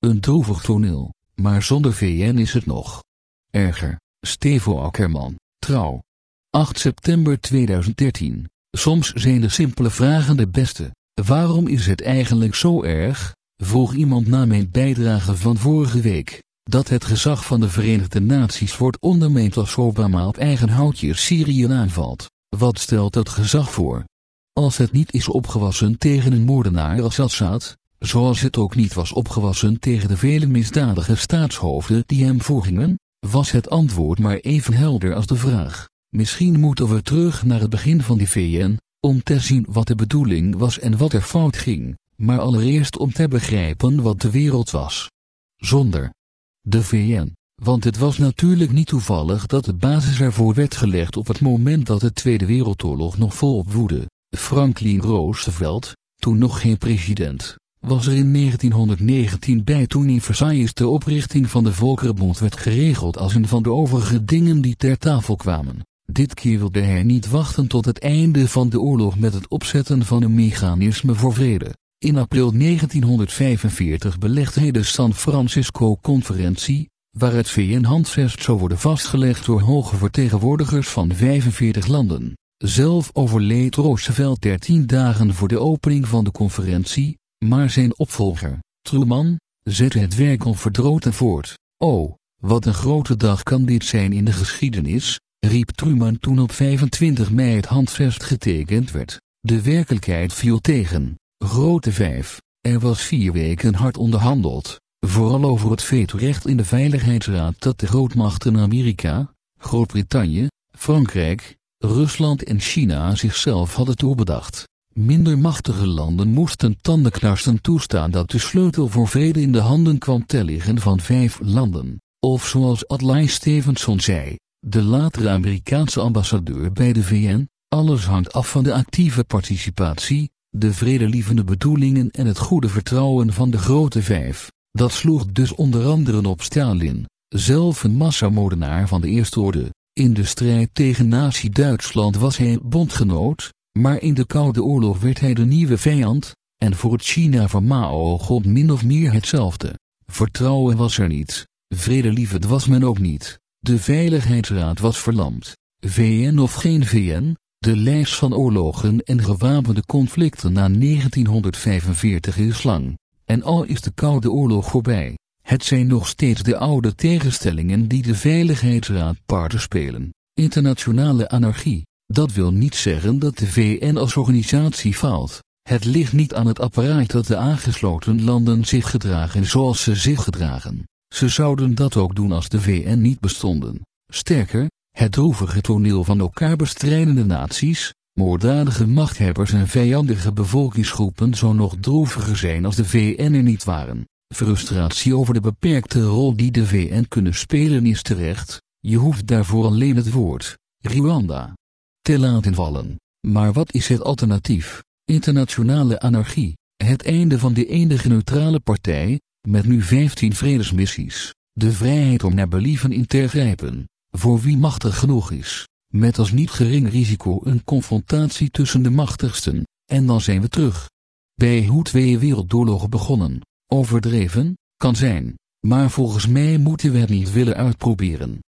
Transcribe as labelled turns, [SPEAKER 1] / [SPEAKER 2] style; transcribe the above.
[SPEAKER 1] Een droevig toneel, maar zonder VN is het nog erger. Stevo Akkerman, trouw. 8 september 2013. Soms zijn de simpele vragen de beste. Waarom is het eigenlijk zo erg, vroeg iemand na mijn bijdrage van vorige week, dat het gezag van de Verenigde Naties wordt ondermeend als Obama op eigen houtje Syrië aanvalt. Wat stelt dat gezag voor? Als het niet is opgewassen tegen een moordenaar als Assad, zoals het ook niet was opgewassen tegen de vele misdadige staatshoofden die hem voorgingen, was het antwoord maar even helder als de vraag. Misschien moeten we terug naar het begin van die VN, om te zien wat de bedoeling was en wat er fout ging, maar allereerst om te begrijpen wat de wereld was. Zonder de VN, want het was natuurlijk niet toevallig dat de basis ervoor werd gelegd op het moment dat de Tweede Wereldoorlog nog volop woedde. Franklin Roosevelt, toen nog geen president, was er in 1919 bij toen in Versailles de oprichting van de Volkerenbond werd geregeld als een van de overige dingen die ter tafel kwamen. Dit keer wilde hij niet wachten tot het einde van de oorlog met het opzetten van een mechanisme voor vrede. In april 1945 belegde hij de San Francisco-conferentie, waar het VN-handvest zou worden vastgelegd door hoge vertegenwoordigers van 45 landen. Zelf overleed Roosevelt 13 dagen voor de opening van de conferentie, maar zijn opvolger, Truman, zette het werk onverdroten voort. Oh, wat een grote dag kan dit zijn in de geschiedenis, riep Truman toen op 25 mei het handvest getekend werd. De werkelijkheid viel tegen. Grote vijf. Er was vier weken hard onderhandeld, vooral over het vetorecht in de Veiligheidsraad dat de grootmachten Amerika, Groot-Brittannië, Frankrijk, Rusland en China zichzelf hadden toebedacht. Minder machtige landen moesten tandenknarsen toestaan dat de sleutel voor vrede in de handen kwam te liggen van vijf landen. Of zoals Adlai Stevenson zei, de latere Amerikaanse ambassadeur bij de VN, alles hangt af van de actieve participatie, de vredelievende bedoelingen en het goede vertrouwen van de grote vijf. Dat sloeg dus onder andere op Stalin, zelf een massamoordenaar van de eerste orde. In de strijd tegen Nazi-Duitsland was hij bondgenoot, maar in de Koude Oorlog werd hij de nieuwe vijand, en voor het China van Mao gold min of meer hetzelfde. Vertrouwen was er niet, vredelievend was men ook niet, de Veiligheidsraad was verlamd. VN of geen VN, de lijst van oorlogen en gewapende conflicten na 1945 is lang. En al is de Koude Oorlog voorbij, het zijn nog steeds de oude tegenstellingen die de Veiligheidsraad parten spelen. Internationale anarchie. Dat wil niet zeggen dat de VN als organisatie faalt. Het ligt niet aan het apparaat dat de aangesloten landen zich gedragen zoals ze zich gedragen. Ze zouden dat ook doen als de VN niet bestonden. Sterker, het droevige toneel van elkaar bestrijdende naties, moorddadige machthebbers en vijandige bevolkingsgroepen zou nog droeviger zijn als de VN er niet waren. Frustratie over de beperkte rol die de VN kunnen spelen is terecht, je hoeft daarvoor alleen het woord, Rwanda, te laten vallen. Maar wat is het alternatief? Internationale anarchie, het einde van de enige neutrale partij, met nu 15 vredesmissies, de vrijheid om naar believen in te grijpen, voor wie machtig genoeg is, met als niet gering risico een confrontatie tussen de machtigsten, en dan zijn we terug. Bij hoe twee wereldoorlogen begonnen, overdreven, kan zijn, maar volgens mij moeten we het niet willen uitproberen.